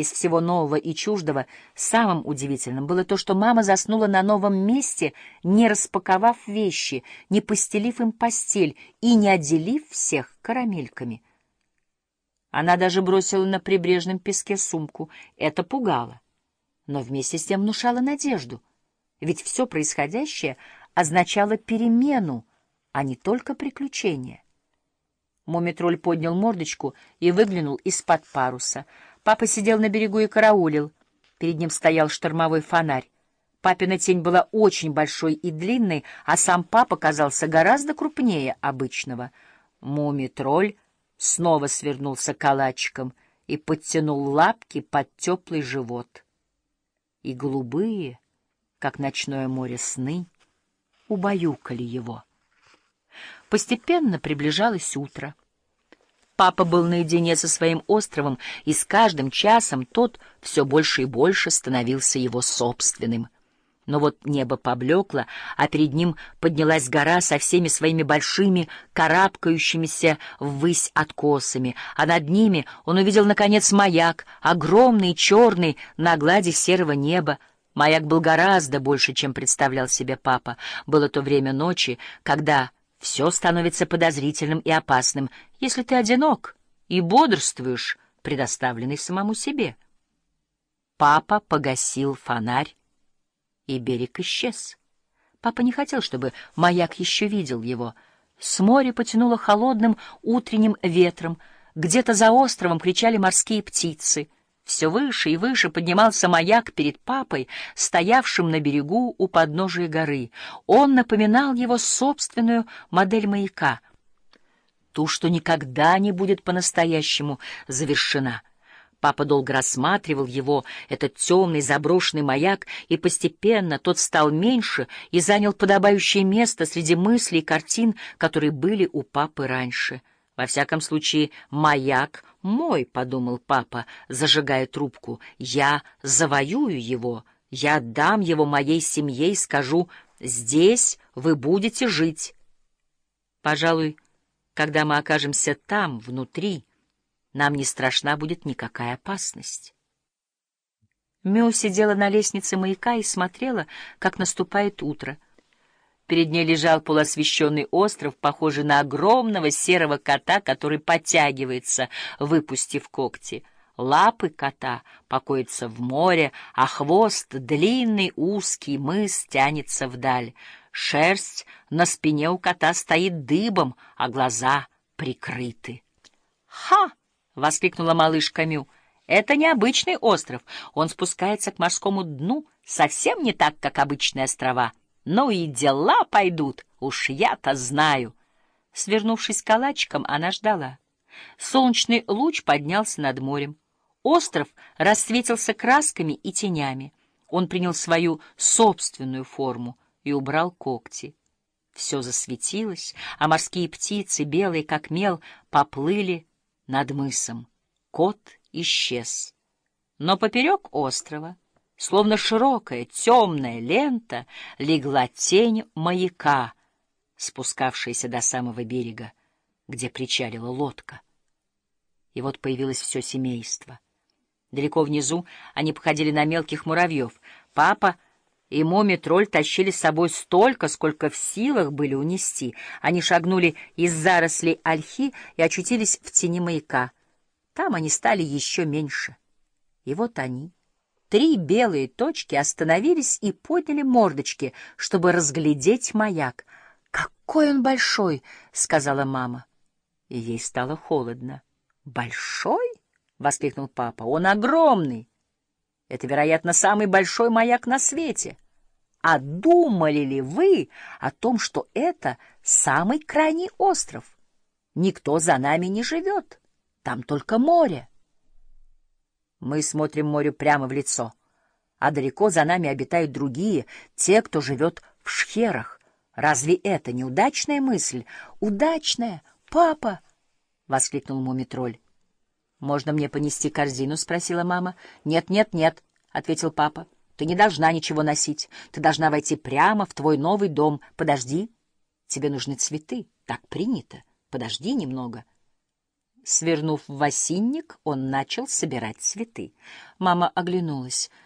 Из всего нового и чуждого самым удивительным было то, что мама заснула на новом месте, не распаковав вещи, не постелив им постель и не отделив всех карамельками. Она даже бросила на прибрежном песке сумку. Это пугало, но вместе с тем внушало надежду, ведь все происходящее означало перемену, а не только приключение. Мумитроль поднял мордочку и выглянул из-под паруса — Папа сидел на берегу и караулил. Перед ним стоял штормовой фонарь. Папина тень была очень большой и длинной, а сам папа казался гораздо крупнее обычного. Муми-тролль снова свернулся калачиком и подтянул лапки под теплый живот. И голубые, как ночное море сны, убаюкали его. Постепенно приближалось утро. Папа был наедине со своим островом, и с каждым часом тот все больше и больше становился его собственным. Но вот небо поблекло, а перед ним поднялась гора со всеми своими большими, карабкающимися ввысь откосами, а над ними он увидел, наконец, маяк, огромный, черный, на глади серого неба. Маяк был гораздо больше, чем представлял себе папа. Было то время ночи, когда все становится подозрительным и опасным, если ты одинок и бодрствуешь, предоставленный самому себе. Папа погасил фонарь, и берег исчез. Папа не хотел, чтобы маяк еще видел его. С моря потянуло холодным утренним ветром, где-то за островом кричали морские птицы — все выше и выше поднимался маяк перед папой, стоявшим на берегу у подножия горы. Он напоминал его собственную модель маяка, ту, что никогда не будет по-настоящему завершена. Папа долго рассматривал его, этот темный заброшенный маяк, и постепенно тот стал меньше и занял подобающее место среди мыслей и картин, которые были у папы раньше. Во всяком случае, маяк мой, — подумал папа, зажигая трубку, — я завоюю его, я отдам его моей семье и скажу, здесь вы будете жить. Пожалуй, когда мы окажемся там, внутри, нам не страшна будет никакая опасность. Мю сидела на лестнице маяка и смотрела, как наступает утро — Перед ней лежал полуосвещенный остров, похожий на огромного серого кота, который подтягивается, выпустив когти. Лапы кота покоятся в море, а хвост, длинный, узкий мыс, тянется вдаль. Шерсть на спине у кота стоит дыбом, а глаза прикрыты. «Ха!» — воскликнула малышка Мю. «Это необычный остров. Он спускается к морскому дну совсем не так, как обычные острова». Ну и дела пойдут, уж я-то знаю. Свернувшись калачиком, она ждала. Солнечный луч поднялся над морем. Остров рассветился красками и тенями. Он принял свою собственную форму и убрал когти. Все засветилось, а морские птицы, белые как мел, поплыли над мысом. Кот исчез. Но поперек острова Словно широкая темная лента легла тень маяка, спускавшаяся до самого берега, где причалила лодка. И вот появилось все семейство. Далеко внизу они походили на мелких муравьев. Папа и Моми-тролль тащили с собой столько, сколько в силах были унести. Они шагнули из зарослей ольхи и очутились в тени маяка. Там они стали еще меньше. И вот они Три белые точки остановились и подняли мордочки, чтобы разглядеть маяк. «Какой он большой!» — сказала мама. И ей стало холодно. «Большой?» — воскликнул папа. «Он огромный! Это, вероятно, самый большой маяк на свете. А думали ли вы о том, что это самый крайний остров? Никто за нами не живет, там только море». Мы смотрим морю прямо в лицо, а далеко за нами обитают другие, те, кто живет в шхерах. Разве это не удачная мысль? Удачная, папа! — воскликнул мумитроль. — Можно мне понести корзину? — спросила мама. — Нет, нет, нет, — ответил папа. — Ты не должна ничего носить. Ты должна войти прямо в твой новый дом. Подожди. Тебе нужны цветы. Так принято. Подожди немного. — Свернув в осинник, он начал собирать цветы. Мама оглянулась —